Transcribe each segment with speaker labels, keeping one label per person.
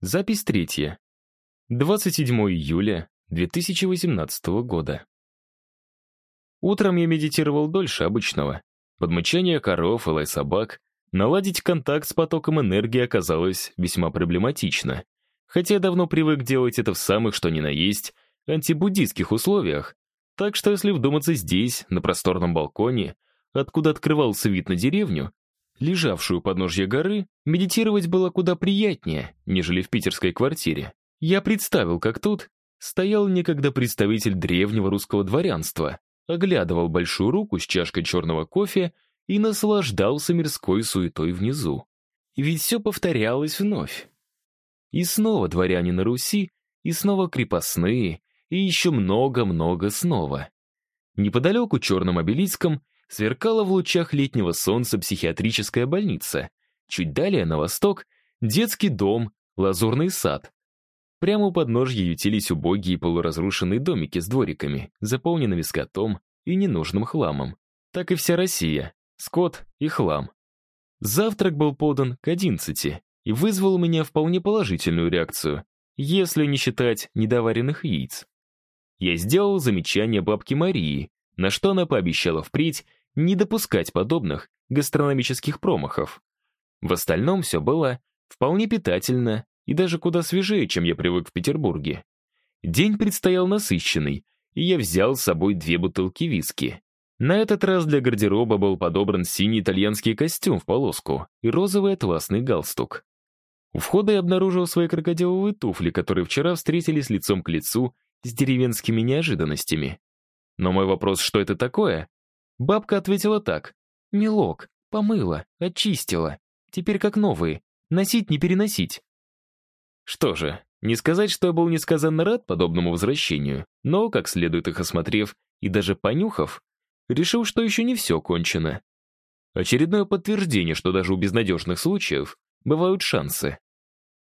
Speaker 1: Запись третья. 27 июля 2018 года. Утром я медитировал дольше обычного. Под мычание коров и лай собак наладить контакт с потоком энергии оказалось весьма проблематично. Хотя я давно привык делать это в самых что ни на есть антибуддистских условиях, так что если вдуматься здесь, на просторном балконе, откуда открывался вид на деревню, лежавшую у подножья горы, медитировать было куда приятнее, нежели в питерской квартире. Я представил, как тут стоял некогда представитель древнего русского дворянства, оглядывал большую руку с чашкой черного кофе и наслаждался мирской суетой внизу. Ведь все повторялось вновь. И снова дворяне на Руси, и снова крепостные, и еще много-много снова. Неподалеку черным обелиском сверкала в лучах летнего солнца психиатрическая больница. Чуть далее, на восток, детский дом, лазурный сад. Прямо у подножья ютились убогие полуразрушенные домики с двориками, заполненными скотом и ненужным хламом. Так и вся Россия. Скот и хлам. Завтрак был подан к одиннадцати и вызвал у меня вполне положительную реакцию, если не считать недоваренных яиц. Я сделал замечание бабке Марии, на что она пообещала впредь не допускать подобных гастрономических промахов. В остальном все было вполне питательно и даже куда свежее, чем я привык в Петербурге. День предстоял насыщенный, и я взял с собой две бутылки виски. На этот раз для гардероба был подобран синий итальянский костюм в полоску и розовый атласный галстук. У входа я обнаружил свои крокодиловые туфли, которые вчера встретились лицом к лицу с деревенскими неожиданностями. Но мой вопрос, что это такое? Бабка ответила так. «Мелок, помыла, очистила. Теперь как новые. Носить не переносить». Что же, не сказать, что я был несказанно рад подобному возвращению, но, как следует их осмотрев и даже понюхав, решил, что еще не все кончено. Очередное подтверждение, что даже у безнадежных случаев бывают шансы.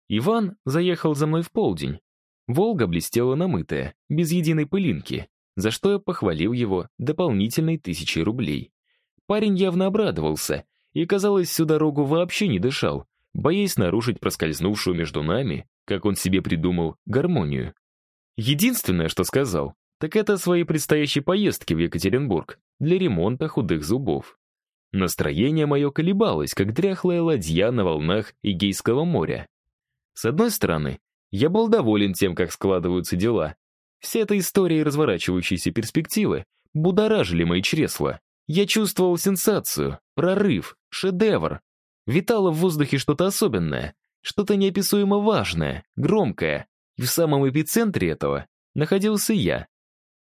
Speaker 1: Иван заехал за мной в полдень, Волга блестела намытая, без единой пылинки, за что я похвалил его дополнительной тысячей рублей. Парень явно обрадовался и, казалось, всю дорогу вообще не дышал, боясь нарушить проскользнувшую между нами, как он себе придумал, гармонию. Единственное, что сказал, так это своей предстоящей поездки в Екатеринбург для ремонта худых зубов. Настроение мое колебалось, как дряхлая ладья на волнах Эгейского моря. С одной стороны, я был доволен тем, как складываются дела. Вся эта история и разворачивающиеся перспективы будоражили мои чресла. Я чувствовал сенсацию, прорыв, шедевр. Витало в воздухе что-то особенное, что-то неописуемо важное, громкое. И в самом эпицентре этого находился я.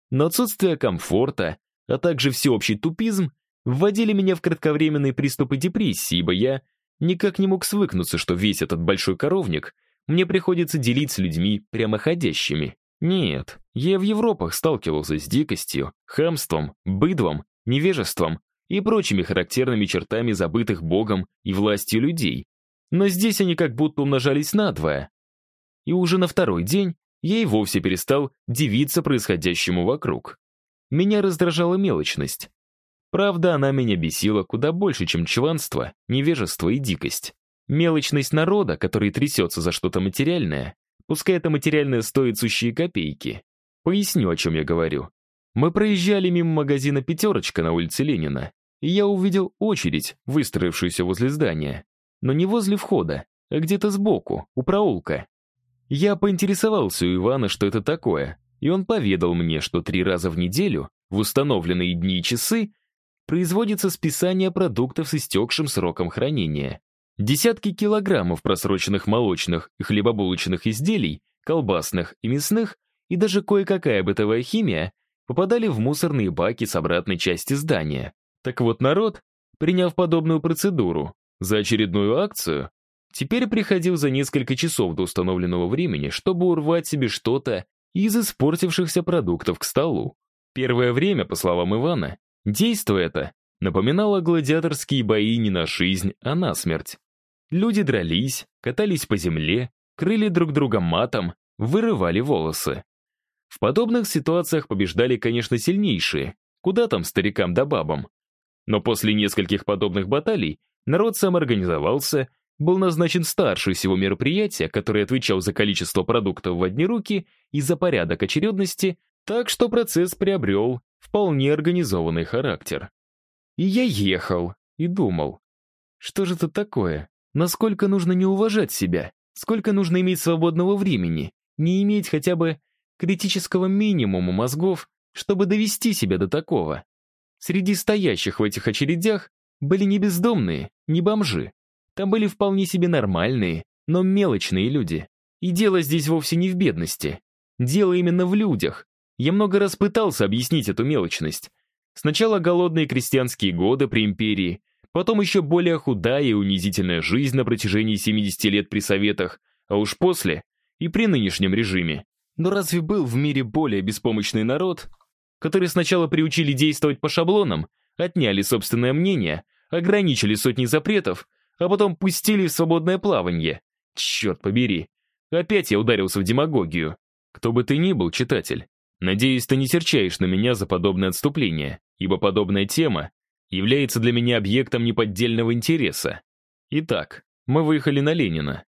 Speaker 1: Но отсутствие комфорта, а также всеобщий тупизм вводили меня в кратковременные приступы депрессии, ибо я никак не мог свыкнуться, что весь этот большой коровник — мне приходится делить с людьми прямоходящими. Нет, я в Европах сталкивался с дикостью, хамством, быдвом, невежеством и прочими характерными чертами забытых Богом и властью людей. Но здесь они как будто умножались надвое. И уже на второй день я и вовсе перестал дивиться происходящему вокруг. Меня раздражала мелочность. Правда, она меня бесила куда больше, чем чванство, невежество и дикость. Мелочность народа, который трясется за что-то материальное, пускай это материальное стоит сущие копейки. Поясню, о чем я говорю. Мы проезжали мимо магазина «Пятерочка» на улице Ленина, и я увидел очередь, выстроившуюся возле здания. Но не возле входа, а где-то сбоку, у проулка. Я поинтересовался у Ивана, что это такое, и он поведал мне, что три раза в неделю, в установленные дни и часы, производится списание продуктов с истекшим сроком хранения. Десятки килограммов просроченных молочных и хлебобулочных изделий, колбасных и мясных, и даже кое-какая бытовая химия попадали в мусорные баки с обратной части здания. Так вот народ, приняв подобную процедуру за очередную акцию, теперь приходил за несколько часов до установленного времени, чтобы урвать себе что-то из испортившихся продуктов к столу. Первое время, по словам Ивана, действие это напоминало гладиаторские бои не на жизнь, а на смерть. Люди дрались, катались по земле, крыли друг друга матом, вырывали волосы. В подобных ситуациях побеждали, конечно, сильнейшие, куда там старикам да бабам. Но после нескольких подобных баталий народ самоорганизовался был назначен старший всего мероприятия, который отвечал за количество продуктов в одни руки и за порядок очередности, так что процесс приобрел вполне организованный характер. И я ехал и думал, что же это такое? Насколько нужно не уважать себя? Сколько нужно иметь свободного времени? Не иметь хотя бы критического минимума мозгов, чтобы довести себя до такого? Среди стоящих в этих очередях были не бездомные, не бомжи. Там были вполне себе нормальные, но мелочные люди. И дело здесь вовсе не в бедности. Дело именно в людях. Я много раз пытался объяснить эту мелочность. Сначала голодные крестьянские годы при империи, потом еще более худая и унизительная жизнь на протяжении 70 лет при советах, а уж после и при нынешнем режиме. Но разве был в мире более беспомощный народ, который сначала приучили действовать по шаблонам, отняли собственное мнение, ограничили сотни запретов, а потом пустили в свободное плавание? Черт побери. Опять я ударился в демагогию. Кто бы ты ни был, читатель, надеюсь, ты не серчаешь на меня за подобное отступление, ибо подобная тема является для меня объектом неподдельного интереса. Итак, мы выехали на Ленина,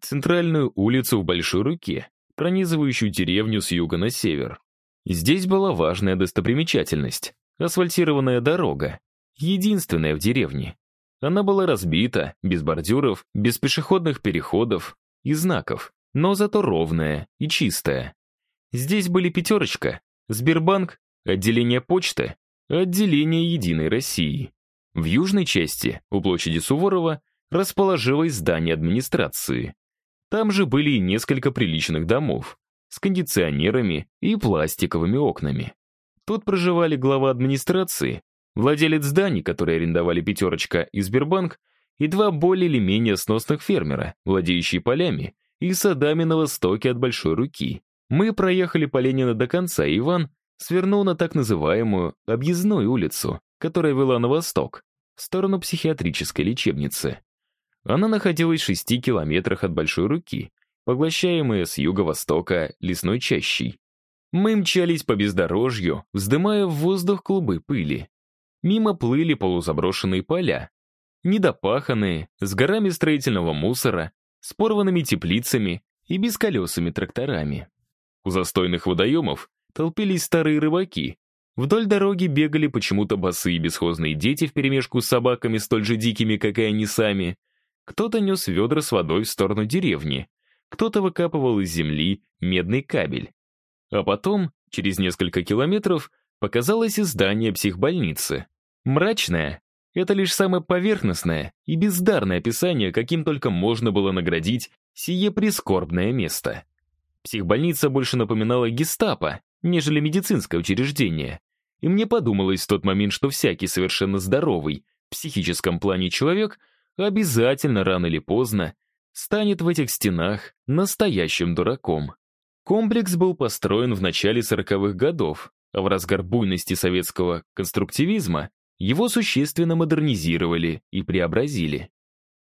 Speaker 1: центральную улицу в Большой Руке, пронизывающую деревню с юга на север. Здесь была важная достопримечательность — асфальтированная дорога, единственная в деревне. Она была разбита, без бордюров, без пешеходных переходов и знаков, но зато ровная и чистая. Здесь были пятерочка, Сбербанк, отделение почты, отделение Единой России. В южной части, у площади Суворова, расположилось здание администрации. Там же были и несколько приличных домов с кондиционерами и пластиковыми окнами. Тут проживали глава администрации, владелец зданий, которые арендовали «пятерочка» и Сбербанк, и два более или менее сносных фермера, владеющие полями и садами на востоке от Большой Руки. Мы проехали по Ленина до конца, и Иван свернул на так называемую объездную улицу, которая вела на восток, в сторону психиатрической лечебницы. Она находилась в шести километрах от Большой Руки, поглощаемая с юго-востока лесной чащей. Мы мчались по бездорожью, вздымая в воздух клубы пыли. Мимо плыли полузаброшенные поля, недопаханные, с горами строительного мусора, с порванными теплицами и бесколесыми тракторами. У застойных водоемов толпились старые рыбаки. Вдоль дороги бегали почему-то босые бесхозные дети вперемешку с собаками столь же дикими, как и они сами. Кто-то нес ведра с водой в сторону деревни, кто-то выкапывал из земли медный кабель. А потом, через несколько километров, показалось и здание психбольницы. Мрачное — это лишь самое поверхностное и бездарное описание, каким только можно было наградить сие прискорбное место. Психбольница больше напоминала гестапо, нежели медицинское учреждение. И мне подумалось в тот момент, что всякий совершенно здоровый, в психическом плане человек обязательно рано или поздно станет в этих стенах настоящим дураком. Комплекс был построен в начале 40-х годов, а в разгар буйности советского конструктивизма его существенно модернизировали и преобразили.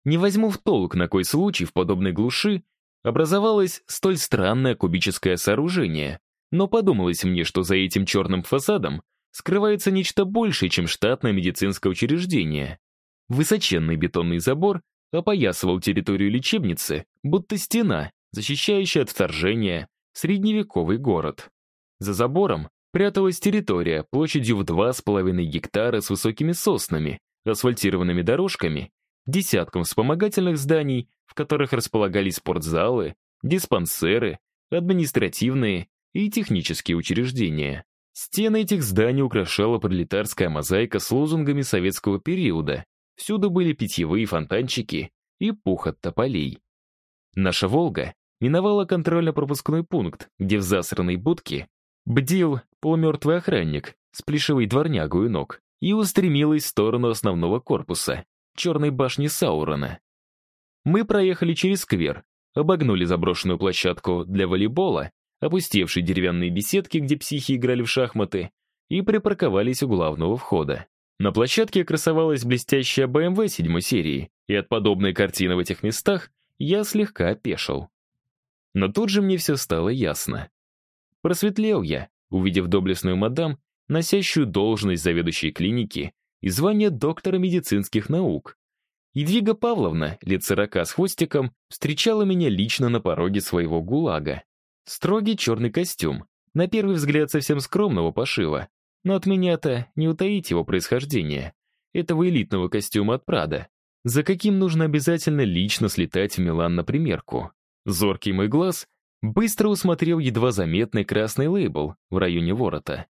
Speaker 1: Не возьму в толк, на кой случай в подобной глуши образовалось столь странное кубическое сооружение, но подумалось мне, что за этим черным фасадом скрывается нечто большее, чем штатное медицинское учреждение. Высоченный бетонный забор опоясывал территорию лечебницы, будто стена, защищающая от вторжения средневековый город. За забором пряталась территория площадью в 2,5 гектара с высокими соснами, асфальтированными дорожками, десятком вспомогательных зданий, в которых располагались спортзалы, диспансеры, административные и технические учреждения. Стены этих зданий украшала пролетарская мозаика с лозунгами советского периода, Всюду были питьевые фонтанчики и пух от тополей. Наша «Волга» миновала контрольно-пропускной пункт, где в засранной будке бдил полумертвый охранник с плешивой дворнягой ног и устремилась в сторону основного корпуса, черной башни Саурона. Мы проехали через сквер, обогнули заброшенную площадку для волейбола, опустевшие деревянные беседки, где психи играли в шахматы, и припарковались у главного входа. На площадке красовалась блестящая BMW седьмой серии, и от подобной картины в этих местах я слегка опешил. Но тут же мне все стало ясно. Просветлел я, увидев доблестную мадам, носящую должность заведующей клиники и звание доктора медицинских наук. Едвига Павловна, лет сорока с хвостиком, встречала меня лично на пороге своего гулага. Строгий черный костюм, на первый взгляд совсем скромного пошива, но от меня-то не утаить его происхождение. Этого элитного костюма от Прада. За каким нужно обязательно лично слетать в Милан на примерку. Зоркий мой глаз быстро усмотрел едва заметный красный лейбл в районе ворота.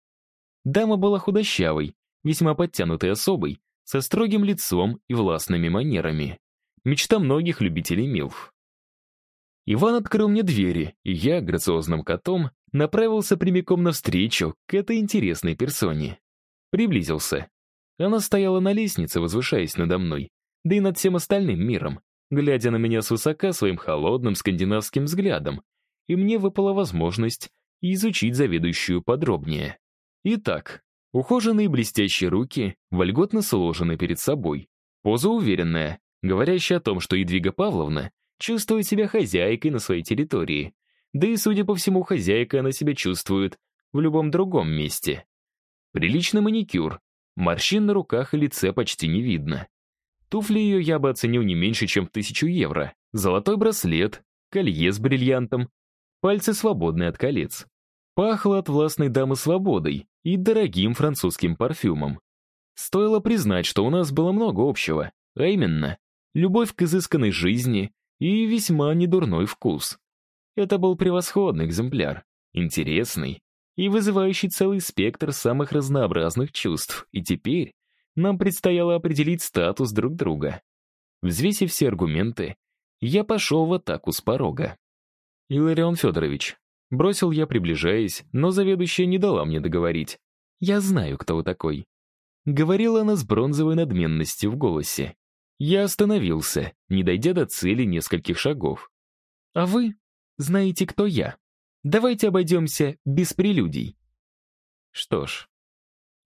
Speaker 1: Дама была худощавой, весьма подтянутой особой, со строгим лицом и властными манерами. Мечта многих любителей милф. Иван открыл мне двери, и я, грациозным котом, направился прямиком навстречу к этой интересной персоне. Приблизился. Она стояла на лестнице, возвышаясь надо мной, да и над всем остальным миром, глядя на меня свысока своим холодным скандинавским взглядом, и мне выпала возможность изучить заведующую подробнее. Итак, Ухоженные блестящие руки вольготно сложены перед собой. Поза уверенная, говорящая о том, что Едвига Павловна чувствует себя хозяйкой на своей территории. Да и, судя по всему, хозяйка она себя чувствует в любом другом месте. Приличный маникюр, морщин на руках и лице почти не видно. Туфли ее я бы оценил не меньше, чем в тысячу евро. Золотой браслет, колье с бриллиантом, пальцы свободны от колец. Пахло от властной дамы свободой и дорогим французским парфюмом. Стоило признать, что у нас было много общего, а именно, любовь к изысканной жизни и весьма недурной вкус. Это был превосходный экземпляр, интересный и вызывающий целый спектр самых разнообразных чувств, и теперь нам предстояло определить статус друг друга. Взвесив все аргументы, я пошел в атаку с порога. «Иларион Федорович, Бросил я, приближаясь, но заведующая не дала мне договорить. «Я знаю, кто вы такой». Говорила она с бронзовой надменностью в голосе. Я остановился, не дойдя до цели нескольких шагов. «А вы знаете, кто я. Давайте обойдемся без прелюдий». Что ж,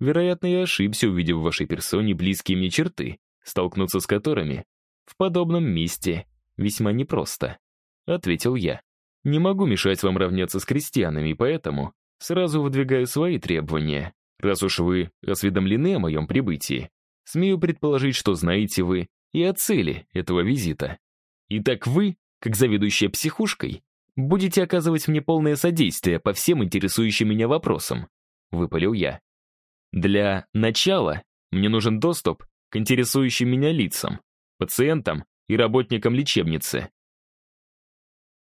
Speaker 1: вероятно, я ошибся, увидев в вашей персоне близкие мне черты, столкнуться с которыми в подобном месте весьма непросто, — ответил я. Не могу мешать вам равняться с крестьянами, поэтому сразу выдвигаю свои требования. Раз уж вы осведомлены о моем прибытии, смею предположить, что знаете вы и о цели этого визита. Итак, вы, как заведующая психушкой, будете оказывать мне полное содействие по всем интересующим меня вопросам», — выпалил я. «Для начала мне нужен доступ к интересующим меня лицам, пациентам и работникам лечебницы.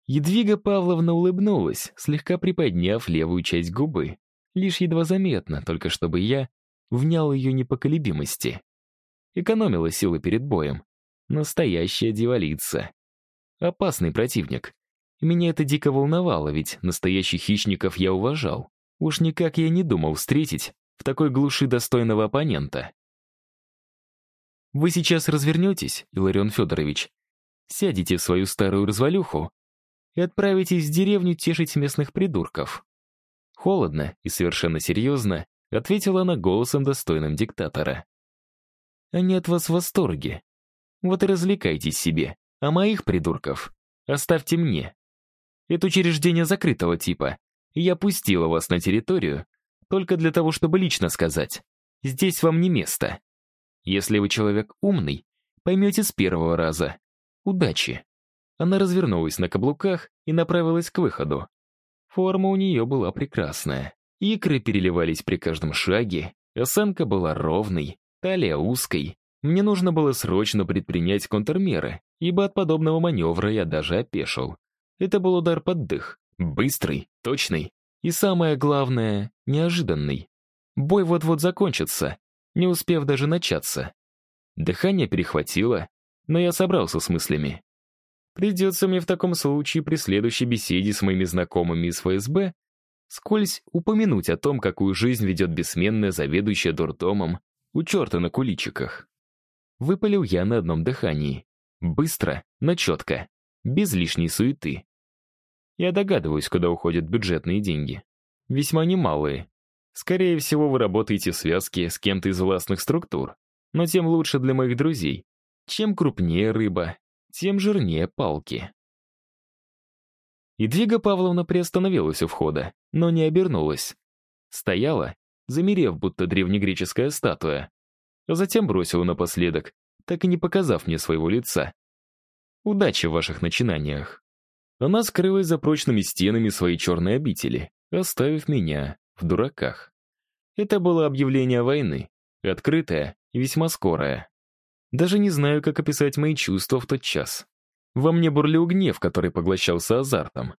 Speaker 1: Едвига Павловна улыбнулась, слегка приподняв левую часть губы. Лишь едва заметно, только чтобы я внял ее непоколебимости. Экономила силы перед боем. Настоящая дьяволица. Опасный противник. меня это дико волновало, ведь настоящих хищников я уважал. Уж никак я не думал встретить в такой глуши достойного оппонента. Вы сейчас развернетесь, Иларион Федорович, сядете в свою старую развалюху и отправитесь в деревню тешить местных придурков». Холодно и совершенно серьезно ответила она голосом, достойным диктатора. «Они от вас в восторге. Вот и развлекайтесь себе, а моих придурков оставьте мне. Это учреждение закрытого типа, и я пустила вас на территорию только для того, чтобы лично сказать, здесь вам не место. Если вы человек умный, поймете с первого раза. Удачи!» Она развернулась на каблуках и направилась к выходу. Форма у нее была прекрасная. Икры переливались при каждом шаге, осанка была ровной, талия узкой. Мне нужно было срочно предпринять контрмеры, ибо от подобного маневра я даже опешил. Это был удар под дых. Быстрый, точный и, самое главное, неожиданный. Бой вот-вот закончится, не успев даже начаться. Дыхание перехватило, но я собрался с мыслями. Придется мне в таком случае при следующей беседе с моими знакомыми из ФСБ скользь упомянуть о том, какую жизнь ведет бессменная заведующая дурдомом у черта на куличиках. Выпалил я на одном дыхании. Быстро, но четко, без лишней суеты. Я догадываюсь, куда уходят бюджетные деньги. Весьма немалые. Скорее всего, вы работаете в связке с кем-то из властных структур. Но тем лучше для моих друзей. Чем крупнее рыба, тем жирнее палки. Едвига Павловна приостановилась у входа, но не обернулась. Стояла, замерев, будто древнегреческая статуя. А затем бросила напоследок. так и не показав мне своего лица. Удачи в ваших начинаниях. Она скрылась за прочными стенами своей черной обители, оставив меня в дураках. Это было объявление войны, открытое и весьма скорое. Даже не знаю, как описать мои чувства в тот час. Во мне бурлил гнев, который поглощался азартом.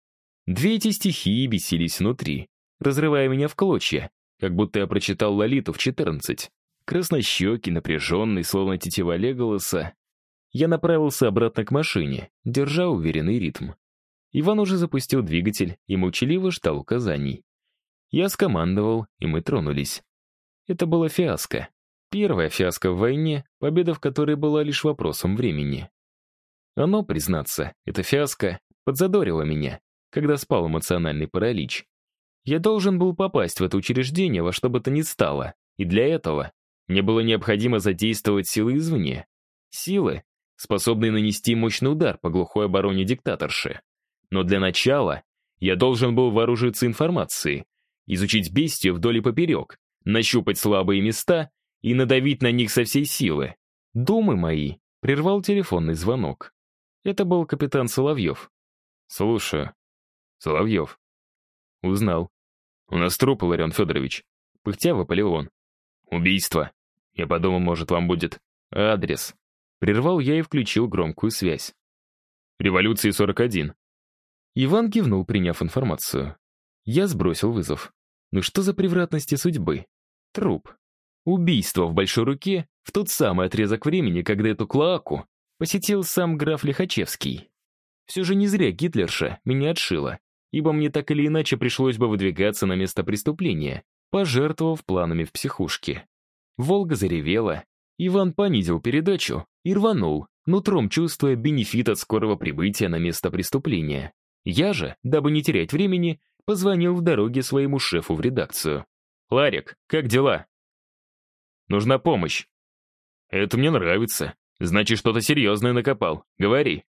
Speaker 1: Две эти стихии бесились внутри, разрывая меня в клочья, как будто я прочитал Лолиту в 14. Краснощекий, напряженный, словно тетива Леголоса. Я направился обратно к машине, держа уверенный ритм. Иван уже запустил двигатель и молчаливо ждал указаний. Я скомандовал, и мы тронулись. Это было фиаско. Первая фиаско в войне, победа в которой была лишь вопросом времени. Оно, признаться, эта фиаско подзадорило меня, когда спал эмоциональный паралич. Я должен был попасть в это учреждение во что бы то ни стало, и для этого мне было необходимо задействовать силы извне. Силы, способные нанести мощный удар по глухой обороне диктаторши. Но для начала я должен был вооружиться информацией, изучить бестию вдоль и поперек, нащупать слабые места и надавить на них со всей силы. Думы мои прервал телефонный звонок. Это был капитан Соловьев. «Слушаю». «Соловьев». «Узнал». «У нас труп, Ларион Федорович». Пыхтя выпалил он. «Убийство. Я подумал, может, вам будет адрес». Прервал я и включил громкую связь. «Революции 41». Иван кивнул, приняв информацию. Я сбросил вызов. Ну что за превратности судьбы? Труп. Убийство в большой руке в тот самый отрезок времени, когда эту клоаку посетил сам граф Лихачевский. Все же не зря Гитлерша меня отшила, ибо мне так или иначе пришлось бы выдвигаться на место преступления, пожертвовав планами в психушке. Волга заревела, Иван понизил передачу и рванул, нутром чувствуя бенефит от скорого прибытия на место преступления. Я же, дабы не терять времени, позвонил в дороге своему шефу в редакцию. «Ларик, как дела?» «Нужна помощь». «Это мне нравится. Значит, что-то серьезное накопал. Говори».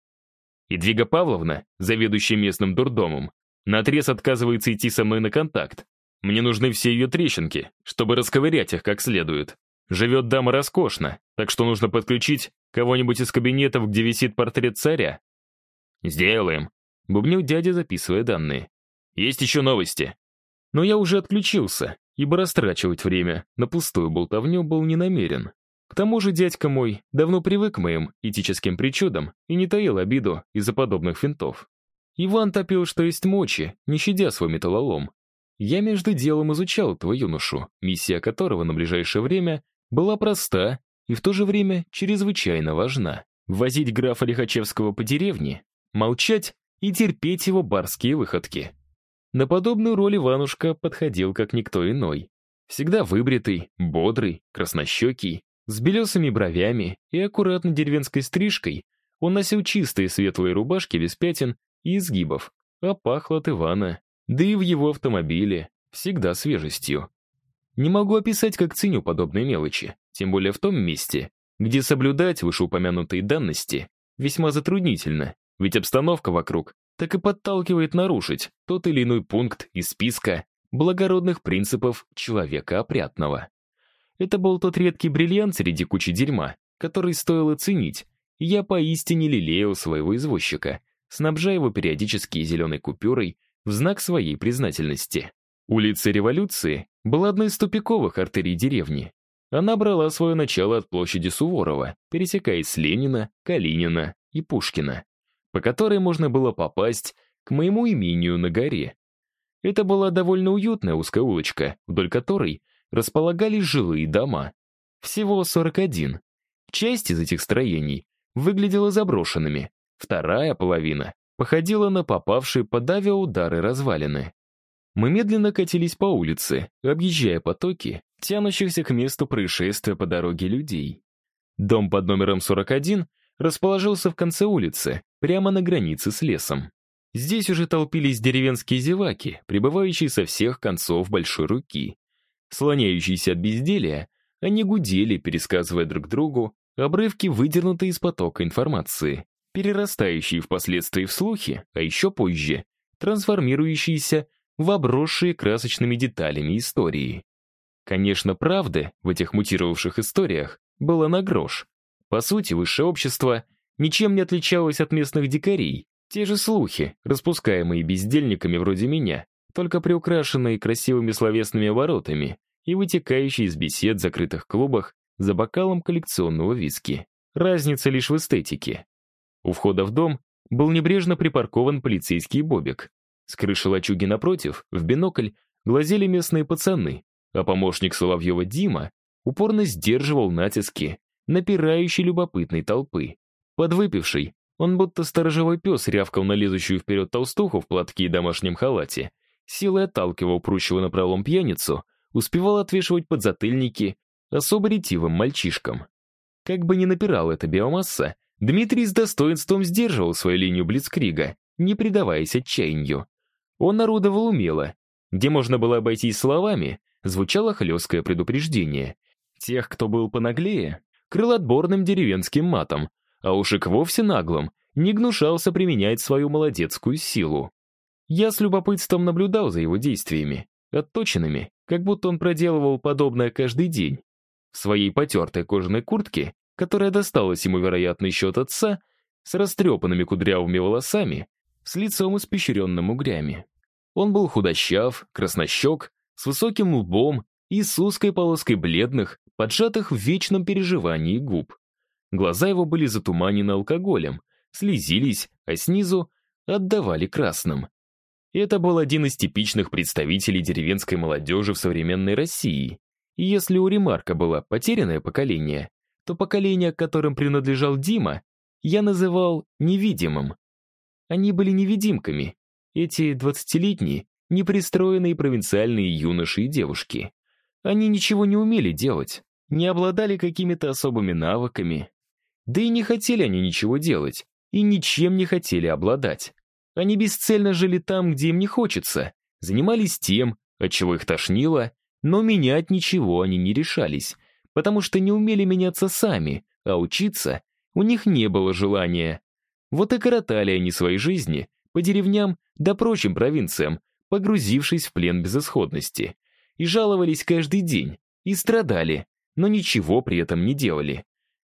Speaker 1: Едвига Павловна, заведующая местным дурдомом, наотрез отказывается идти со мной на контакт. Мне нужны все ее трещинки, чтобы расковырять их как следует. Живет дама роскошно, так что нужно подключить кого-нибудь из кабинетов, где висит портрет царя. «Сделаем», — бубнил дядя, записывая данные. Есть еще новости. Но я уже отключился, ибо растрачивать время на пустую болтовню был не намерен. К тому же дядька мой давно привык к моим этическим причудам и не таил обиду из-за подобных финтов. Иван топил, что есть мочи, не щадя свой металлолом. Я между делом изучал этого юношу, миссия которого на ближайшее время была проста и в то же время чрезвычайно важна. Возить графа Лихачевского по деревне, молчать и терпеть его барские выходки. На подобную роль Иванушка подходил как никто иной. Всегда выбритый, бодрый, краснощекий, с белесыми бровями и аккуратно деревенской стрижкой, он носил чистые светлые рубашки без пятен и изгибов, а пахло от Ивана, да и в его автомобиле, всегда свежестью. Не могу описать, как ценю подобные мелочи, тем более в том месте, где соблюдать вышеупомянутые данности весьма затруднительно, ведь обстановка вокруг так и подталкивает нарушить тот или иной пункт из списка благородных принципов человека опрятного. Это был тот редкий бриллиант среди кучи дерьма, который стоило ценить, и я поистине лелеял своего извозчика, снабжая его периодически зеленой купюрой в знак своей признательности. Улица Революции была одной из тупиковых артерий деревни. Она брала свое начало от площади Суворова, пересекаясь с Ленина, Калинина и Пушкина по которой можно было попасть к моему имению на горе. Это была довольно уютная узкая улочка, вдоль которой располагались жилые дома. Всего 41. Часть из этих строений выглядела заброшенными, вторая половина походила на попавшие под авиаудары развалины. Мы медленно катились по улице, объезжая потоки, тянущихся к месту происшествия по дороге людей. Дом под номером 41 расположился в конце улицы, прямо на границе с лесом. Здесь уже толпились деревенские зеваки, прибывающие со всех концов большой руки. Слоняющиеся от безделия, они гудели, пересказывая друг другу обрывки, выдернутые из потока информации, перерастающие впоследствии в слухи, а еще позже трансформирующиеся в обросшие красочными деталями истории. Конечно, правды в этих мутировавших историях было на грош, По сути, высшее общество ничем не отличалось от местных дикарей. Те же слухи, распускаемые бездельниками вроде меня, только приукрашенные красивыми словесными оборотами и вытекающие из бесед в закрытых клубах за бокалом коллекционного виски. Разница лишь в эстетике. У входа в дом был небрежно припаркован полицейский бобик. С крыши лачуги напротив, в бинокль, глазели местные пацаны, а помощник Соловьева Дима упорно сдерживал натиски напирающей любопытной толпы. Подвыпивший, он будто сторожевой пес рявкал на лезущую вперед толстуху в платке и домашнем халате, силой отталкивал прущего на пролом пьяницу, успевал отвешивать подзатыльники особо ретивым мальчишкам. Как бы ни напирала эта биомасса, Дмитрий с достоинством сдерживал свою линию Блицкрига, не предаваясь отчаянию. Он орудовал умело. Где можно было обойтись словами, звучало хлесткое предупреждение. Тех, кто был понаглее, крыл отборным деревенским матом, а уж и к вовсе наглым, не гнушался применять свою молодецкую силу. Я с любопытством наблюдал за его действиями, отточенными, как будто он проделывал подобное каждый день. В своей потертой кожаной куртке, которая досталась ему, вероятно, еще от отца, с растрепанными кудрявыми волосами, с лицом испещренным угрями. Он был худощав, краснощек, с высоким лбом и с узкой полоской бледных, поджатых в вечном переживании губ. Глаза его были затуманены алкоголем, слезились, а снизу отдавали красным. Это был один из типичных представителей деревенской молодежи в современной России. И если у Ремарка было потерянное поколение, то поколение, которым принадлежал Дима, я называл невидимым. Они были невидимками, эти двадцатилетние, непристроенные провинциальные юноши и девушки. Они ничего не умели делать, не обладали какими-то особыми навыками. Да и не хотели они ничего делать, и ничем не хотели обладать. Они бесцельно жили там, где им не хочется, занимались тем, от чего их тошнило, но менять ничего они не решались, потому что не умели меняться сами, а учиться у них не было желания. Вот и коротали они свои жизни по деревням да прочим провинциям, погрузившись в плен безысходности. И жаловались каждый день, и страдали, но ничего при этом не делали.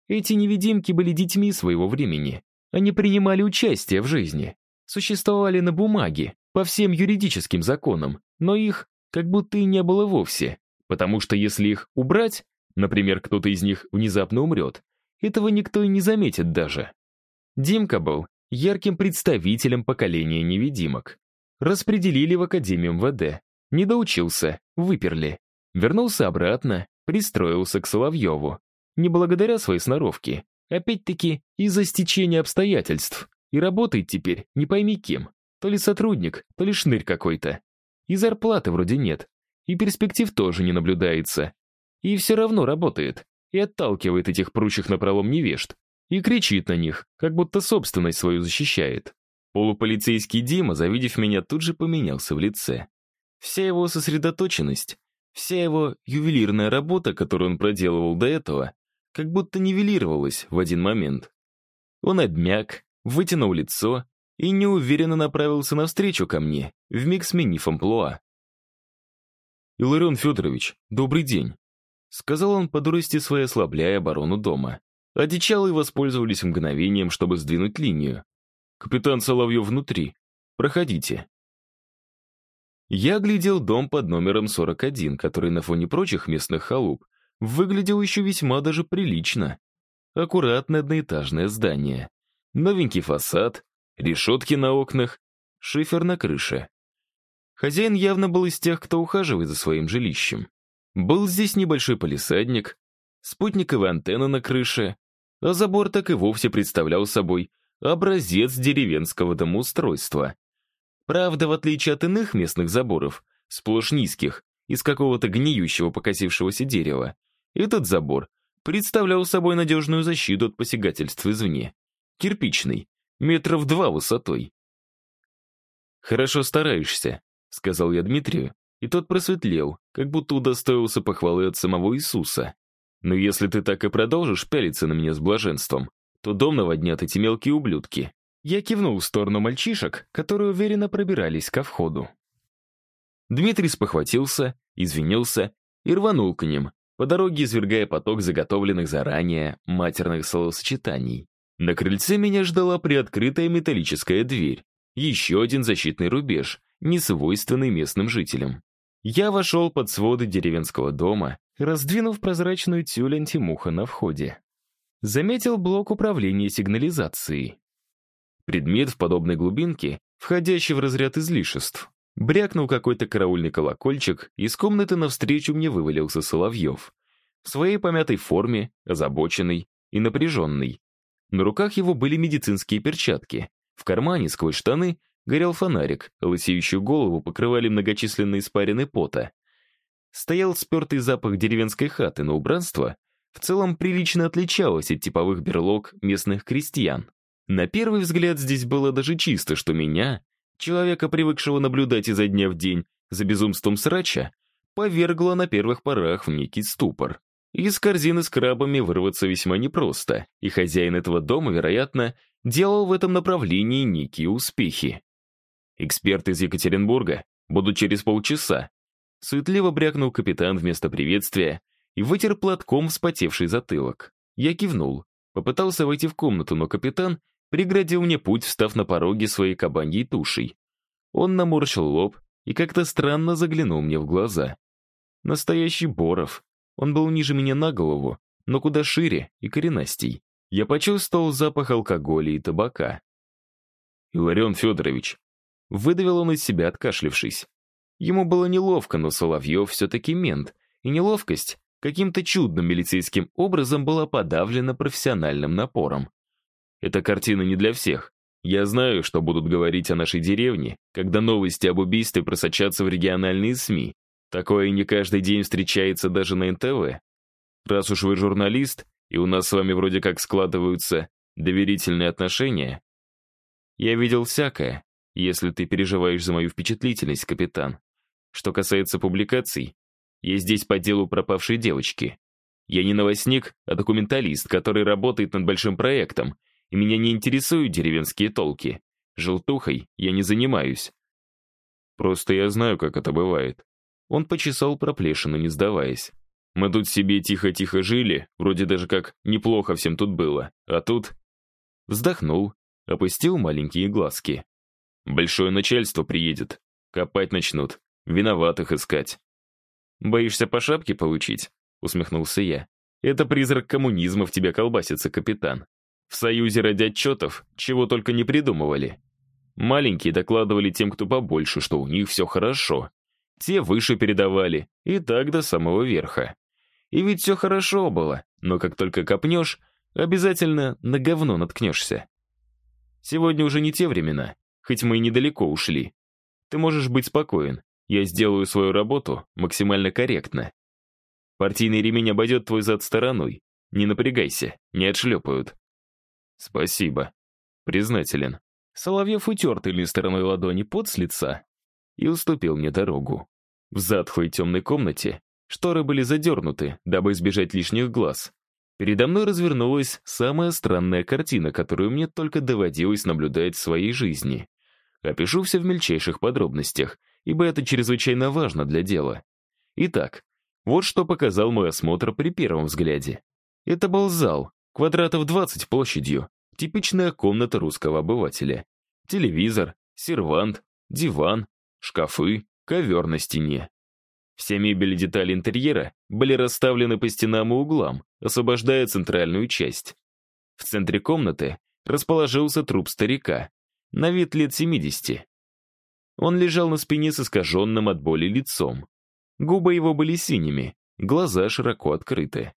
Speaker 1: Эти невидимки были детьми своего времени. Они принимали участие в жизни, существовали на бумаге, по всем юридическим законам, но их как будто и не было вовсе, потому что если их убрать, например, кто-то из них внезапно умрет, этого никто и не заметит даже. Димка был ярким представителем поколения невидимок. Распределили в Академию МВД. Не доучился, выперли. Вернулся обратно, пристроился к Соловьеву. Не благодаря своей сноровке, опять-таки из-за стечения обстоятельств. И работает теперь не пойми кем. То ли сотрудник, то ли шнырь какой-то. И зарплаты вроде нет. И перспектив тоже не наблюдается. И все равно работает. И отталкивает этих пручих напролом невежд. И кричит на них, как будто собственность свою защищает. Полуполицейский Дима, завидев меня, тут же поменялся в лице. Вся его сосредоточенность, вся его ювелирная работа, которую он проделывал до этого, как будто нивелировалась в один момент. Он обмяк, вытянул лицо и неуверенно направился навстречу ко мне, вмиг сменив амплуа. «Иларион Федорович, добрый день», — сказал он по дурости своей ослабляя оборону дома. Одичалые воспользовались мгновением, чтобы сдвинуть линию. «Капитан Соловьев внутри. Проходите». Я глядел дом под номером 41, который на фоне прочих местных халуп выглядел еще весьма даже прилично. Аккуратное одноэтажное здание. Новенький фасад, решетки на окнах, шифер на крыше. Хозяин явно был из тех, кто ухаживает за своим жилищем. Был здесь небольшой полисадник, спутниковая антенна на крыше, а забор так и вовсе представлял собой образец деревенского домоустройства. Правда, в отличие от иных местных заборов, сплошь низких, из какого-то гниющего покосившегося дерева, этот забор представлял собой надежную защиту от посягательств извне. Кирпичный, метров два высотой. «Хорошо стараешься», — сказал я Дмитрию, и тот просветлел, как будто удостоился похвалы от самого Иисуса. «Но если ты так и продолжишь пялиться на меня с блаженством, то дом наводнят эти мелкие ублюдки». Я кивнул в сторону мальчишек, которые уверенно пробирались ко входу. Дмитрий спохватился, извинился и рванул к ним, по дороге извергая поток заготовленных заранее матерных словосочетаний. На крыльце меня ждала приоткрытая металлическая дверь. Еще один защитный рубеж, не свойственный местным жителям. Я вошел под своды деревенского дома, раздвинув прозрачную тюль антимуха на входе. Заметил блок управления сигнализацией. Предмет в подобной глубинке, входящий в разряд излишеств. Брякнул какой-то караульный колокольчик, из комнаты навстречу мне вывалился Соловьев. В своей помятой форме, озабоченный и напряженный. На руках его были медицинские перчатки. В кармане, сквозь штаны, горел фонарик, лысеющую голову покрывали многочисленные испарины пота. Стоял спертый запах деревенской хаты, но убранство в целом прилично отличалось от типовых берлог местных крестьян. На первый взгляд здесь было даже чисто, что меня, человека, привыкшего наблюдать изо дня в день за безумством срача, повергло на первых порах в некий ступор. Из корзины с крабами вырваться весьма непросто, и хозяин этого дома, вероятно, делал в этом направлении некие успехи. Эксперт из Екатеринбурга будут через полчаса. Суетливо брякнул капитан вместо приветствия и вытер платком вспотевший затылок. Я кивнул, попытался войти в комнату, но капитан преградил мне путь, встав на пороге своей кабаньей тушей. Он наморщил лоб и как-то странно заглянул мне в глаза. Настоящий Боров. Он был ниже меня на голову, но куда шире и коренастей. Я почувствовал запах алкоголя и табака. «Иларион Федорович», — выдавил он из себя, откашлившись. Ему было неловко, но Соловьев все-таки мент, и неловкость каким-то чудным милицейским образом была подавлена профессиональным напором. Эта картина не для всех. Я знаю, что будут говорить о нашей деревне, когда новости об убийстве просочатся в региональные СМИ. Такое не каждый день встречается даже на НТВ. Раз уж вы журналист, и у нас с вами вроде как складываются доверительные отношения, я видел всякое, если ты переживаешь за мою впечатлительность, капитан. Что касается публикаций, я здесь по делу пропавшей девочки. Я не новостник, а документалист, который работает над большим проектом, и меня не интересуют деревенские толки. Желтухой я не занимаюсь. Просто я знаю, как это бывает. Он почесал проплешину, не сдаваясь. Мы тут себе тихо-тихо жили, вроде даже как неплохо всем тут было. А тут... Вздохнул, опустил маленькие глазки. Большое начальство приедет. Копать начнут. Виноватых искать. «Боишься по шапке получить?» усмехнулся я. «Это призрак коммунизма в тебя колбасится, капитан. В Союзе ради отчетов чего только не придумывали. Маленькие докладывали тем, кто побольше, что у них все хорошо. Те выше передавали, и так до самого верха. И ведь все хорошо было, но как только копнешь, обязательно на говно наткнешься. Сегодня уже не те времена, хоть мы и недалеко ушли. Ты можешь быть спокоен, я сделаю свою работу максимально корректно. Партийный ремень обойдет твой зад стороной. Не напрягайся, не отшлепают. «Спасибо. Признателен». Соловьев утер тыльной стороной ладони под с лица и уступил мне дорогу. В затхлой темной комнате шторы были задернуты, дабы избежать лишних глаз. Передо мной развернулась самая странная картина, которую мне только доводилось наблюдать в своей жизни. Опишу все в мельчайших подробностях, ибо это чрезвычайно важно для дела. Итак, вот что показал мой осмотр при первом взгляде. Это был зал, Квадратов 20 площадью. Типичная комната русского обывателя. Телевизор, сервант, диван, шкафы, ковер на стене. Вся мебель и детали интерьера были расставлены по стенам и углам, освобождая центральную часть. В центре комнаты расположился труп старика, на вид лет 70. Он лежал на спине с искаженным от боли лицом. Губы его были синими, глаза широко открыты.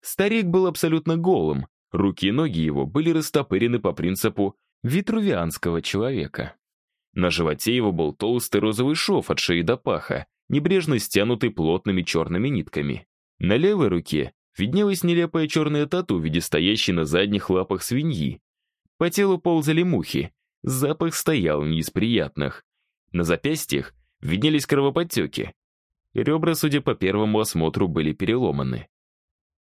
Speaker 1: Старик был абсолютно голым, руки и ноги его были растопырены по принципу витрувианского человека. На животе его был толстый розовый шов от шеи до паха, небрежно стянутый плотными черными нитками. На левой руке виднелась нелепая черная тату в виде стоящей на задних лапах свиньи. По телу ползали мухи, запах стоял не из приятных. На запястьях виднелись кровоподтеки. Ребра, судя по первому осмотру, были переломаны.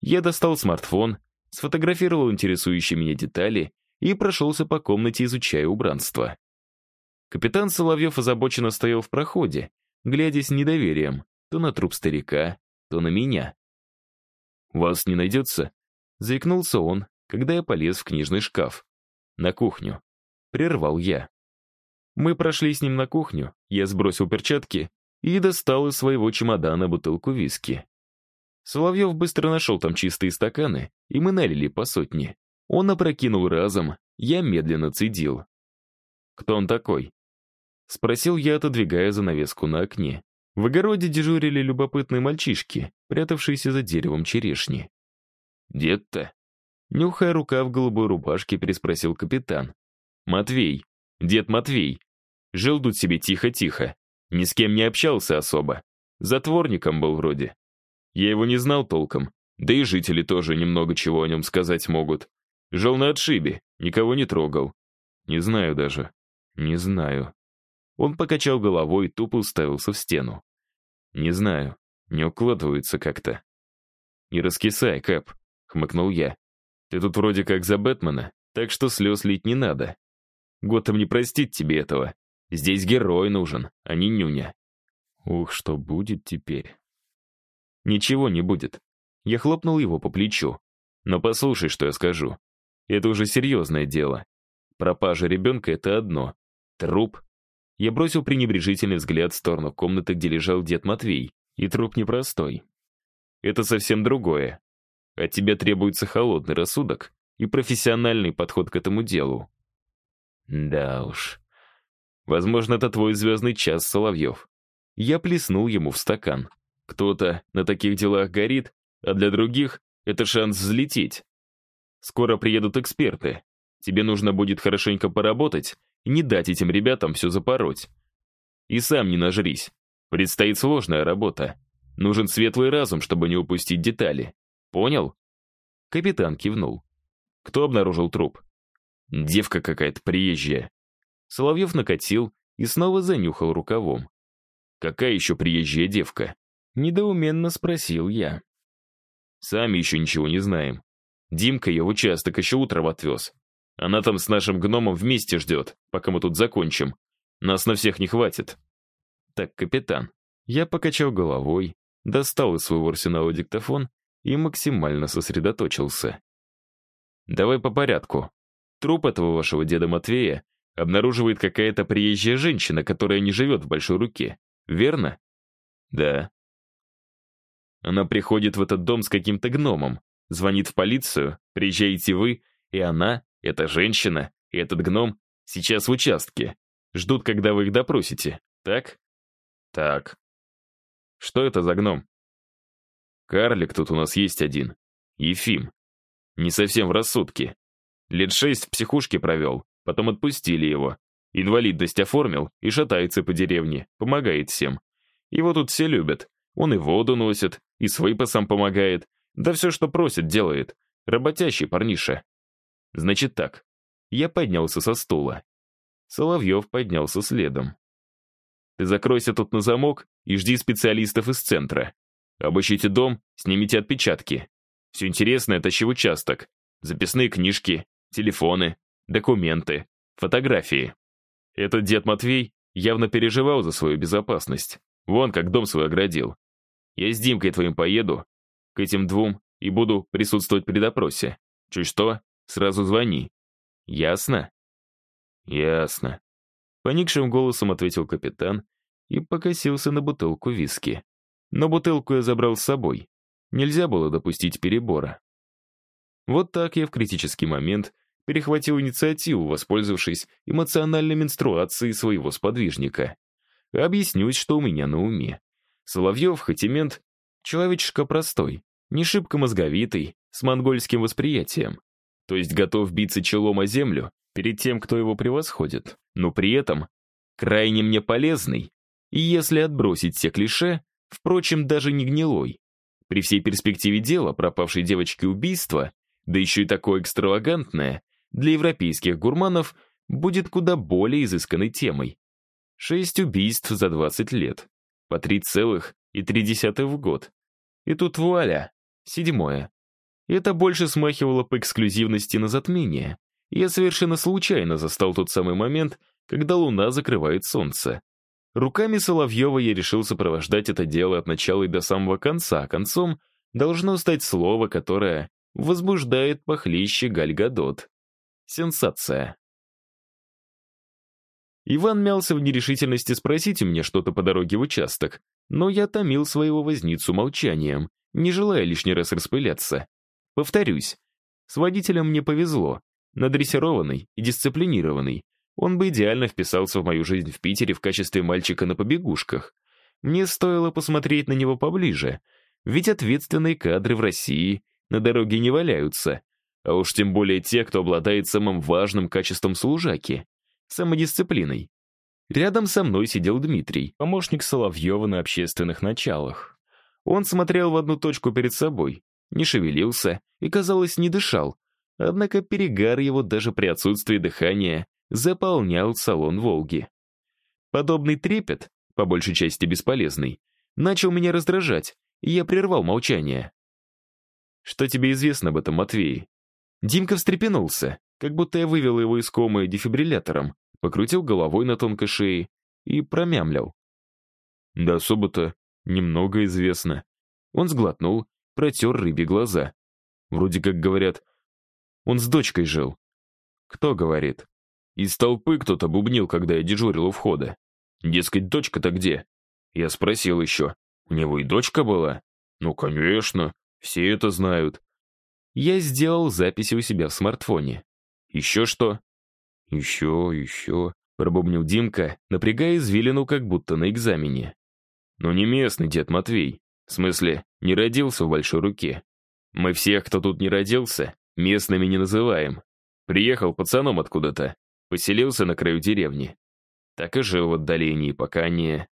Speaker 1: Я достал смартфон, сфотографировал интересующие меня детали и прошелся по комнате, изучая убранство. Капитан Соловьев озабоченно стоял в проходе, глядя с недоверием то на труп старика, то на меня. вас не найдется?» Заикнулся он, когда я полез в книжный шкаф. «На кухню». Прервал я. Мы прошли с ним на кухню, я сбросил перчатки и достал из своего чемодана бутылку виски. Соловьев быстро нашел там чистые стаканы, и мы налили по сотне. Он опрокинул разом, я медленно цедил. «Кто он такой?» Спросил я, отодвигая занавеску на окне. В огороде дежурили любопытные мальчишки, прятавшиеся за деревом черешни. «Дед-то?» Нюхая рука в голубой рубашке, переспросил капитан. «Матвей. Дед Матвей. Жил тут себе тихо-тихо. Ни с кем не общался особо. Затворником был вроде. Я его не знал толком. Да и жители тоже немного чего о нем сказать могут. Жил на отшибе, никого не трогал. Не знаю даже. Не знаю. Он покачал головой и тупо уставился в стену. Не знаю. Не укладывается как-то. «Не раскисай, Кэп», — хмыкнул я. «Ты тут вроде как за Бэтмена, так что слез лить не надо. Готэм не простит тебе этого. Здесь герой нужен, а не нюня». Ух, что будет теперь? Ничего не будет. Я хлопнул его по плечу. Но послушай, что я скажу. Это уже серьезное дело. Пропажа ребенка — это одно. Труп. Я бросил пренебрежительный взгляд в сторону комнаты, где лежал дед Матвей. И труп непростой. Это совсем другое. От тебя требуется холодный рассудок и профессиональный подход к этому делу. Да уж. Возможно, это твой звездный час, Соловьев. Я плеснул ему в стакан. Кто-то на таких делах горит, а для других это шанс взлететь. Скоро приедут эксперты. Тебе нужно будет хорошенько поработать и не дать этим ребятам все запороть. И сам не нажрись. Предстоит сложная работа. Нужен светлый разум, чтобы не упустить детали. Понял? Капитан кивнул. Кто обнаружил труп? Девка какая-то приезжая. Соловьев накатил и снова занюхал рукавом. Какая еще приезжая девка? Недоуменно спросил я. Сами еще ничего не знаем. Димка ее в участок еще утром отвез. Она там с нашим гномом вместе ждет, пока мы тут закончим. Нас на всех не хватит. Так, капитан. Я покачал головой, достал из своего арсенала диктофон и максимально сосредоточился. Давай по порядку. Труп этого вашего деда Матвея обнаруживает какая-то приезжая женщина, которая не живет в Большой Руке. Верно? Да. Она приходит в этот дом с каким-то гномом, звонит в полицию, приезжаете вы, и она, эта женщина, и этот гном сейчас в участке. Ждут, когда вы их допросите, так? Так. Что это за гном? Карлик тут у нас есть один. Ефим. Не совсем в рассудке. Лет шесть в психушке провел, потом отпустили его. Инвалидность оформил и шатается по деревне, помогает всем. Его тут все любят. Он и воду носит, и с выпасом помогает, да все, что просит, делает. Работящий парниша. Значит так. Я поднялся со стула. Соловьев поднялся следом. Ты закройся тут на замок и жди специалистов из центра. Обыщите дом, снимите отпечатки. Все интересное тащи в участок. Записные книжки, телефоны, документы, фотографии. Этот дед Матвей явно переживал за свою безопасность. Вон как дом свой оградил. Я с Димкой твоим поеду, к этим двум и буду присутствовать при допросе. Чуть что, сразу звони. Ясно? Ясно. Поникшим голосом ответил капитан и покосился на бутылку виски. Но бутылку я забрал с собой. Нельзя было допустить перебора. Вот так я в критический момент перехватил инициативу, воспользовавшись эмоциональной менструацией своего сподвижника. Объяснюсь, что у меня на уме. Соловьев, хоть и простой, не шибко мозговитый, с монгольским восприятием. То есть готов биться челом о землю перед тем, кто его превосходит, но при этом крайне мне полезный, и если отбросить все клише, впрочем, даже не гнилой. При всей перспективе дела пропавшей девочки убийства, да еще и такое экстравагантное, для европейских гурманов будет куда более изысканной темой. Шесть убийств за 20 лет по 3,3 в год. И тут вуаля, седьмое. Это больше смахивало по эксклюзивности на затмение. Я совершенно случайно застал тот самый момент, когда луна закрывает солнце. Руками Соловьева я решил сопровождать это дело от начала и до самого конца, а концом должно стать слово, которое возбуждает похлеще Гальгадот. Сенсация. Иван мялся в нерешительности спросить у меня что-то по дороге в участок, но я томил своего возницу молчанием, не желая лишний раз распыляться. Повторюсь, с водителем мне повезло. Надрессированный и дисциплинированный. Он бы идеально вписался в мою жизнь в Питере в качестве мальчика на побегушках. Мне стоило посмотреть на него поближе, ведь ответственные кадры в России на дороге не валяются, а уж тем более те, кто обладает самым важным качеством служаки — самодисциплиной. Рядом со мной сидел Дмитрий, помощник Соловьева на общественных началах. Он смотрел в одну точку перед собой, не шевелился и, казалось, не дышал, однако перегар его даже при отсутствии дыхания заполнял салон «Волги». Подобный трепет, по большей части бесполезный, начал меня раздражать, и я прервал молчание. «Что тебе известно об этом, Матвей?» Димка встрепенулся, как будто я вывел его из комы дефибриллятором, покрутил головой на тонкой шее и промямлял. «Да особо-то немного известно». Он сглотнул, протер рыбе глаза. Вроде как говорят, он с дочкой жил. Кто говорит? Из толпы кто-то бубнил, когда я дежурил у входа. Дескать, дочка-то где? Я спросил еще, у него и дочка была? Ну, конечно, все это знают. Я сделал записи у себя в смартфоне. Еще что? Еще, еще, пробубнил Димка, напрягая извилину, как будто на экзамене. Но не местный дед Матвей. В смысле, не родился в большой руке. Мы всех, кто тут не родился, местными не называем. Приехал пацаном откуда-то, поселился на краю деревни. Так и жил в отдалении, пока не...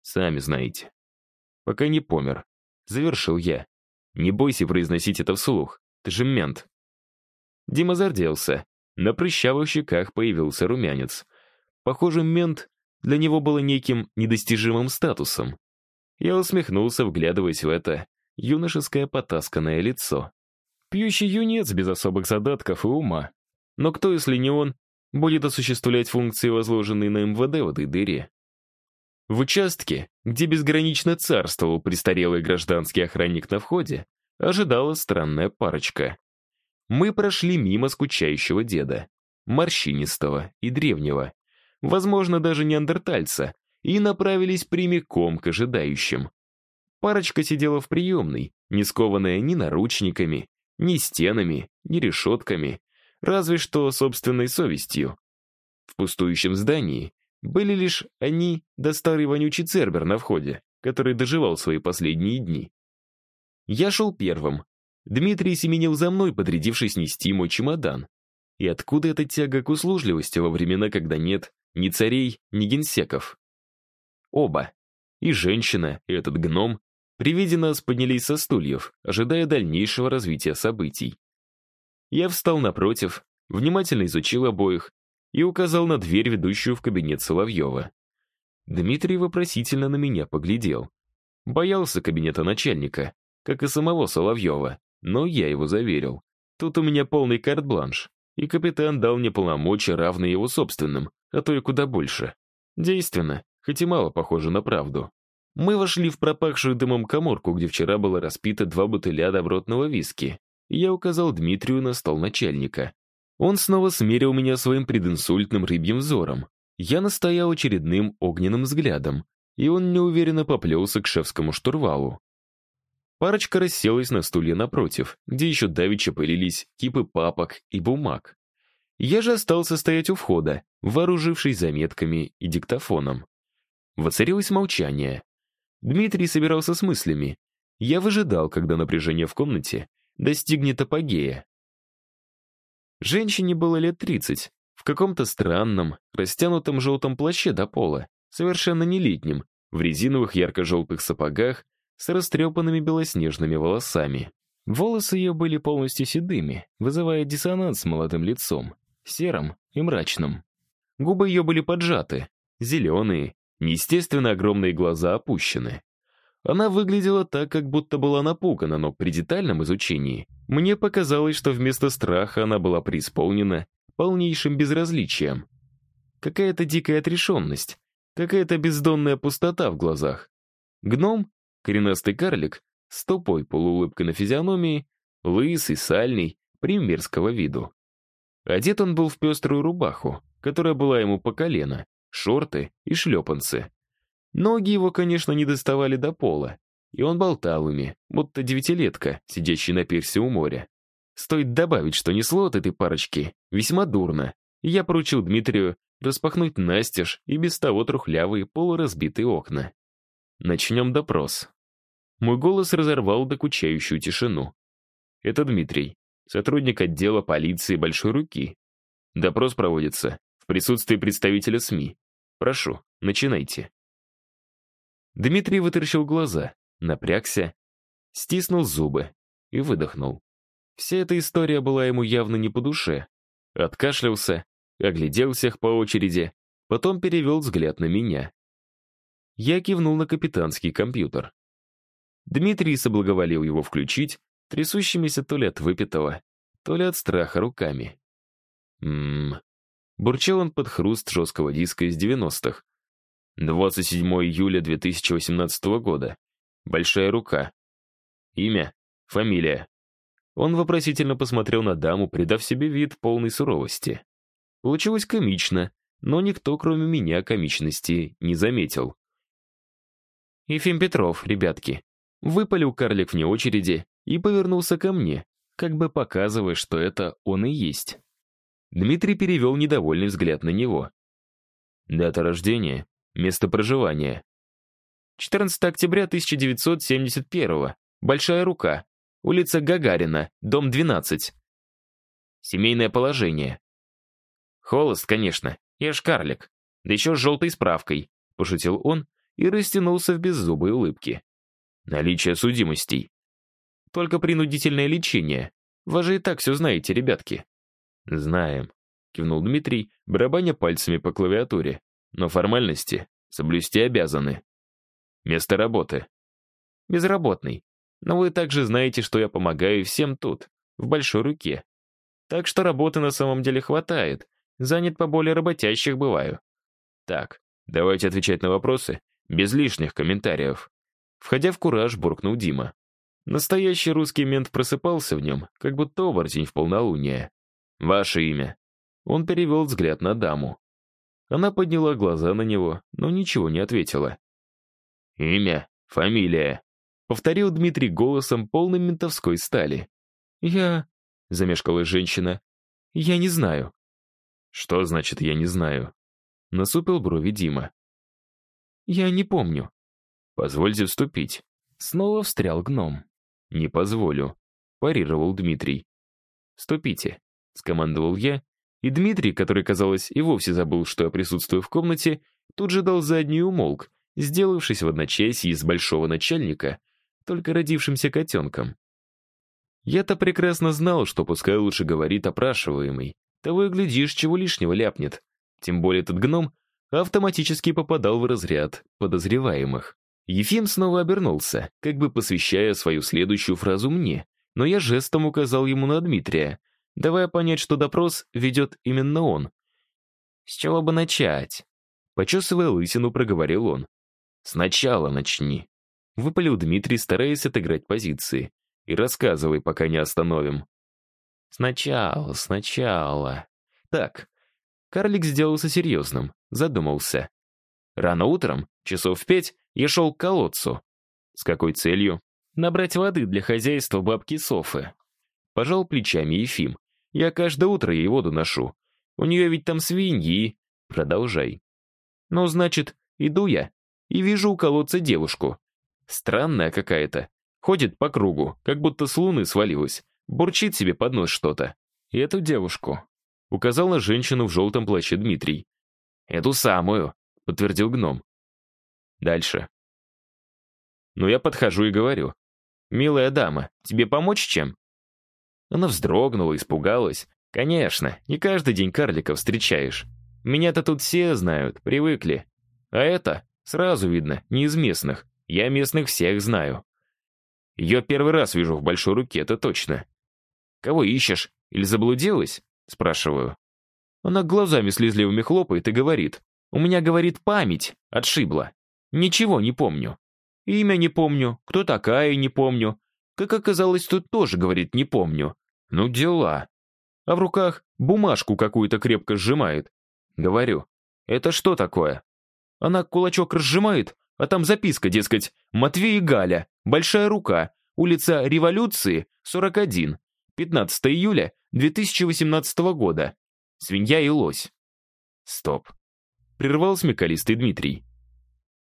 Speaker 1: Сами знаете. Пока не помер. Завершил я. Не бойся произносить это вслух. Ты же мент. Дима зарделся. На прыщавых щеках появился румянец. Похоже, мент для него было неким недостижимым статусом. Я усмехнулся, вглядываясь в это юношеское потасканное лицо. Пьющий юнец без особых задатков и ума. Но кто, если не он, будет осуществлять функции, возложенные на МВД в этой дыре? В участке, где безгранично царствовал престарелый гражданский охранник на входе, ожидала странная парочка. Мы прошли мимо скучающего деда, морщинистого и древнего, возможно, даже неандертальца, и направились прямиком к ожидающим. Парочка сидела в приемной, не скованная ни наручниками, ни стенами, ни решетками, разве что собственной совестью. В пустующем здании были лишь они да старый вонючий Цербер на входе, который доживал свои последние дни. Я шел первым. Дмитрий семенил за мной, подрядившись нести мой чемодан. И откуда эта тяга к услужливости во времена, когда нет ни царей, ни генсеков? Оба. И женщина, и этот гном при виде нас поднялись со стульев, ожидая дальнейшего развития событий. Я встал напротив, внимательно изучил обоих и указал на дверь, ведущую в кабинет Соловьева. Дмитрий вопросительно на меня поглядел. Боялся кабинета начальника, как и самого Соловьева, но я его заверил. Тут у меня полный карт-бланш, и капитан дал мне полномочия, равные его собственным, а то и куда больше. Действенно, хоть и мало похоже на правду. Мы вошли в пропахшую дымом коморку, где вчера было распито два бутыля добротного виски. Я указал Дмитрию на стол начальника. Он снова смерил меня своим прединсультным рыбьим взором. Я настоял очередным огненным взглядом, и он неуверенно поплелся к шефскому штурвалу. Парочка расселась на стулья напротив, где еще давеча пылились кипы папок и бумаг. Я же остался стоять у входа, вооружившись заметками и диктофоном. Воцарилось молчание. Дмитрий собирался с мыслями. Я выжидал, когда напряжение в комнате достигнет апогея. Женщине было лет тридцать, в каком-то странном, растянутом желтом плаще до пола, совершенно не летнем, в резиновых ярко-желтых сапогах с растрепанными белоснежными волосами. Волосы ее были полностью седыми, вызывая диссонанс с молодым лицом, серым и мрачным. Губы ее были поджаты, зеленые, Неестественно огромные глаза опущены. Она выглядела так, как будто была напугана, но при детальном изучении мне показалось, что вместо страха она была преисполнена полнейшим безразличием. Какая-то дикая отрешенность, какая-то бездонная пустота в глазах. Гном, коренастый карлик, с тупой полуулыбкой на физиономии, лысый, сальный, примерского виду. Одет он был в пеструю рубаху, которая была ему по колено, шорты и шлепанцы. Ноги его, конечно, не доставали до пола, и он болтал ими, будто девятилетка, сидящий на пирсе у моря. Стоит добавить, что несло от этой парочки весьма дурно, и я поручил Дмитрию распахнуть настежь и без того трухлявые полуразбитые окна. Начнем допрос. Мой голос разорвал докучающую тишину. Это Дмитрий, сотрудник отдела полиции Большой Руки. Допрос проводится в присутствии представителя СМИ. Прошу, начинайте. Дмитрий вытаращил глаза, напрягся, стиснул зубы и выдохнул. Вся эта история была ему явно не по душе. Откашлялся, оглядел всех по очереди, потом перевел взгляд на меня. Я кивнул на капитанский компьютер. Дмитрий соблаговолил его включить, трясущимися то ли от выпитого, то ли от страха руками. Ммм. Бурчал он под хруст жесткого диска из 90-х. 27 июля 2018 года. Большая рука. Имя, фамилия. Он вопросительно посмотрел на даму, придав себе вид полной суровости. Получилось комично, но никто, кроме меня, комичности не заметил. «Ефим Петров, ребятки». Выпалил карлик вне очереди и повернулся ко мне, как бы показывая, что это он и есть. Дмитрий перевел недовольный взгляд на него. Дата рождения, место проживания. 14 октября 1971 Большая рука. Улица Гагарина, дом 12. Семейное положение. Холост, конечно. Я ж карлик. Да еще с желтой справкой, пошутил он и растянулся в беззубой улыбке. Наличие судимостей. Только принудительное лечение. Вы же и так все знаете, ребятки. Знаем, кивнул Дмитрий, барабаня пальцами по клавиатуре. Но формальности соблюсти обязаны. Место работы. Безработный. Но вы также знаете, что я помогаю всем тут, в большой руке. Так что работы на самом деле хватает. Занят поболее работящих бываю. Так, давайте отвечать на вопросы, без лишних комментариев. Входя в кураж, буркнул Дима. Настоящий русский мент просыпался в нем, как будто оборотень в полнолуние. «Ваше имя?» Он перевел взгляд на даму. Она подняла глаза на него, но ничего не ответила. «Имя, фамилия», Повторил Дмитрий голосом, полным ментовской стали. «Я...» — замешкалась женщина. «Я не знаю». «Что значит «я не знаю»?» Насупил брови Дима. «Я не помню». «Позвольте вступить». Снова встрял гном. «Не позволю», — парировал Дмитрий. «Ступите», — скомандовал я, и Дмитрий, который, казалось, и вовсе забыл, что я присутствую в комнате, тут же дал заднюю умолк, сделавшись в одночасье из большого начальника только родившимся котенком. Я-то прекрасно знал, что пускай лучше говорит опрашиваемый, того и глядишь, чего лишнего ляпнет. Тем более этот гном автоматически попадал в разряд подозреваемых. Ефим снова обернулся, как бы посвящая свою следующую фразу мне, но я жестом указал ему на Дмитрия, давая понять, что допрос ведет именно он. «С чего бы начать?» Почесывая лысину, проговорил он. «Сначала начни». Выпалил Дмитрий, стараясь отыграть позиции. «И рассказывай, пока не остановим». «Сначала, сначала...» «Так». Карлик сделался серьезным, задумался. Рано утром, часов в пять, я шел к колодцу. С какой целью? Набрать воды для хозяйства бабки Софы. Пожал плечами Ефим. Я каждое утро ей воду ношу. У нее ведь там свиньи. Продолжай. Ну, значит, иду я и вижу у колодца девушку. Странная какая-то. Ходит по кругу, как будто с луны свалилась. Бурчит себе под нос что-то. И эту девушку. Указал на женщину в желтом плаще Дмитрий. «Эту самую», — подтвердил гном. Дальше. Ну, я подхожу и говорю. «Милая дама, тебе помочь чем?» Она вздрогнула, испугалась. «Конечно, не каждый день карликов встречаешь. Меня-то тут все знают, привыкли. А это, сразу видно, не из местных. Я местных всех знаю. Ее первый раз вижу в большой руке, это точно. Кого ищешь? Или заблудилась? Спрашиваю. Она глазами слезливыми хлопает и говорит. У меня, говорит, память отшибла. Ничего не помню.
Speaker 2: Имя не помню, кто такая, не помню. Как оказалось, тут тоже, говорит, не помню. Ну, дела. А в руках бумажку какую-то крепко сжимает. Говорю, это что такое? Она кулачок разжимает, а там записка, дескать, Матвей и Галя, большая рука, улица Революции, 41, 15 июля 2018 года. Свинья и лось. Стоп. Прервал смекалистый Дмитрий.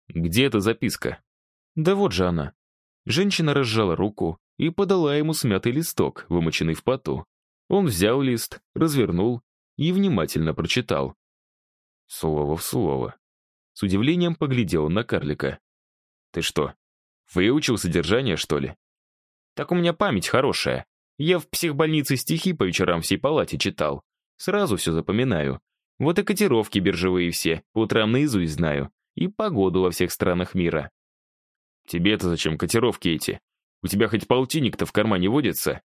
Speaker 2: Где эта записка? Да вот же она. Женщина разжала руку и подала ему смятый листок, вымоченный в поту. Он взял лист, развернул и внимательно прочитал. Слово в слово. С удивлением поглядел на карлика. «Ты что, выучил содержание, что ли?» «Так у меня память хорошая. Я в психбольнице стихи по вечерам всей палате читал. Сразу все запоминаю. Вот и котировки биржевые все, по утрам наизусть знаю. И погоду во всех странах мира. «Тебе-то зачем котировки эти? У тебя хоть полтинник-то в кармане водится?»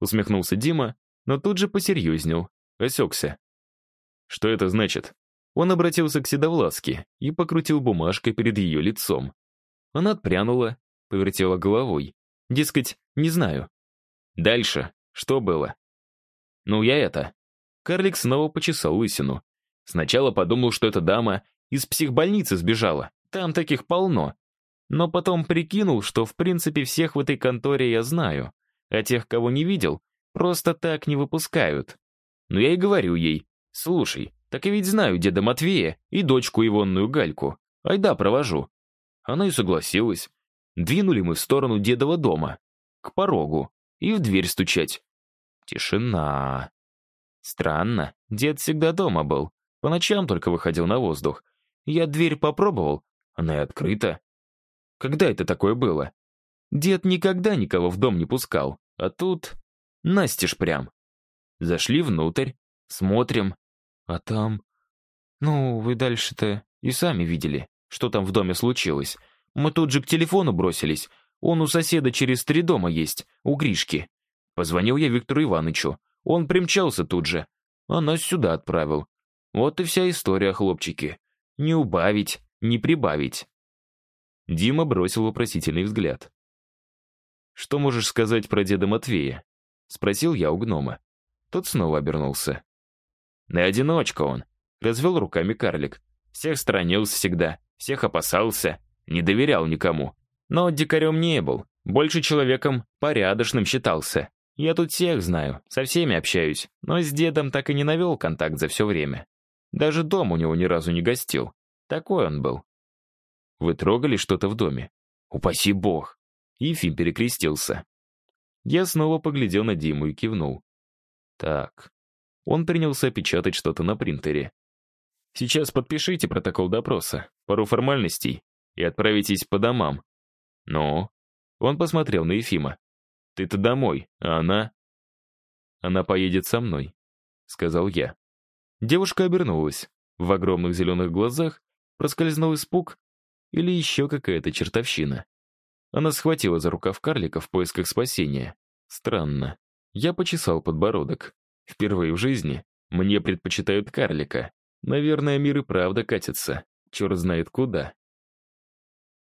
Speaker 2: Усмехнулся Дима, но тут же посерьезнел, осекся. «Что это значит?» Он обратился к Седовласке и покрутил бумажкой перед ее лицом. Она отпрянула, повертела головой. Дескать, не знаю. Дальше, что было? Ну, я это. Карлик снова почесал лысину. Сначала подумал, что эта дама из психбольницы сбежала. Там таких полно. Но потом прикинул, что в принципе всех в этой конторе я знаю, а тех, кого не видел, просто так не выпускают. Но я и говорю ей, слушай, так я ведь знаю деда Матвея и дочку Ивонную Гальку. Айда, провожу. Она и согласилась. Двинули мы в сторону дедова дома, к порогу, и в дверь стучать. Тишина. Странно, дед всегда дома был, по ночам только выходил на воздух. Я дверь попробовал, она и открыта. Когда это такое было? Дед никогда никого в дом не пускал, а тут... Настежь прям. Зашли внутрь, смотрим, а там... Ну, вы дальше-то и сами видели, что там в доме случилось. Мы тут же к телефону бросились. Он у соседа через три дома есть, у Гришки. Позвонил я Виктору Ивановичу. Он примчался тут же. А нас сюда отправил. Вот и вся история, хлопчики. Не убавить, не прибавить. Дима бросил вопросительный взгляд. «Что можешь сказать про деда Матвея?» — спросил я у гнома. Тот снова обернулся. «На одиночка он», — развел руками карлик. «Всех сторонился всегда, всех опасался, не доверял никому. Но дикарем не был, больше человеком порядочным считался. Я тут всех знаю, со всеми общаюсь, но с дедом так и не навел контакт за все время. Даже дом у него ни разу не гостил. Такой он был. Вы трогали что-то в доме? Упаси бог. Ефим перекрестился. Я снова поглядел на Диму и кивнул. Так. Он принялся печатать что-то на принтере. Сейчас подпишите протокол допроса, пару формальностей и отправитесь по домам. Ну? Он посмотрел на Ефима. Ты-то домой, а она... Она поедет со мной, сказал я. Девушка обернулась. В огромных зеленых глазах проскользнул испуг или еще какая-то чертовщина. Она схватила за рукав карлика в поисках спасения. Странно. Я почесал подбородок. Впервые в жизни мне предпочитают карлика. Наверное, мир и правда катится. Черт знает куда.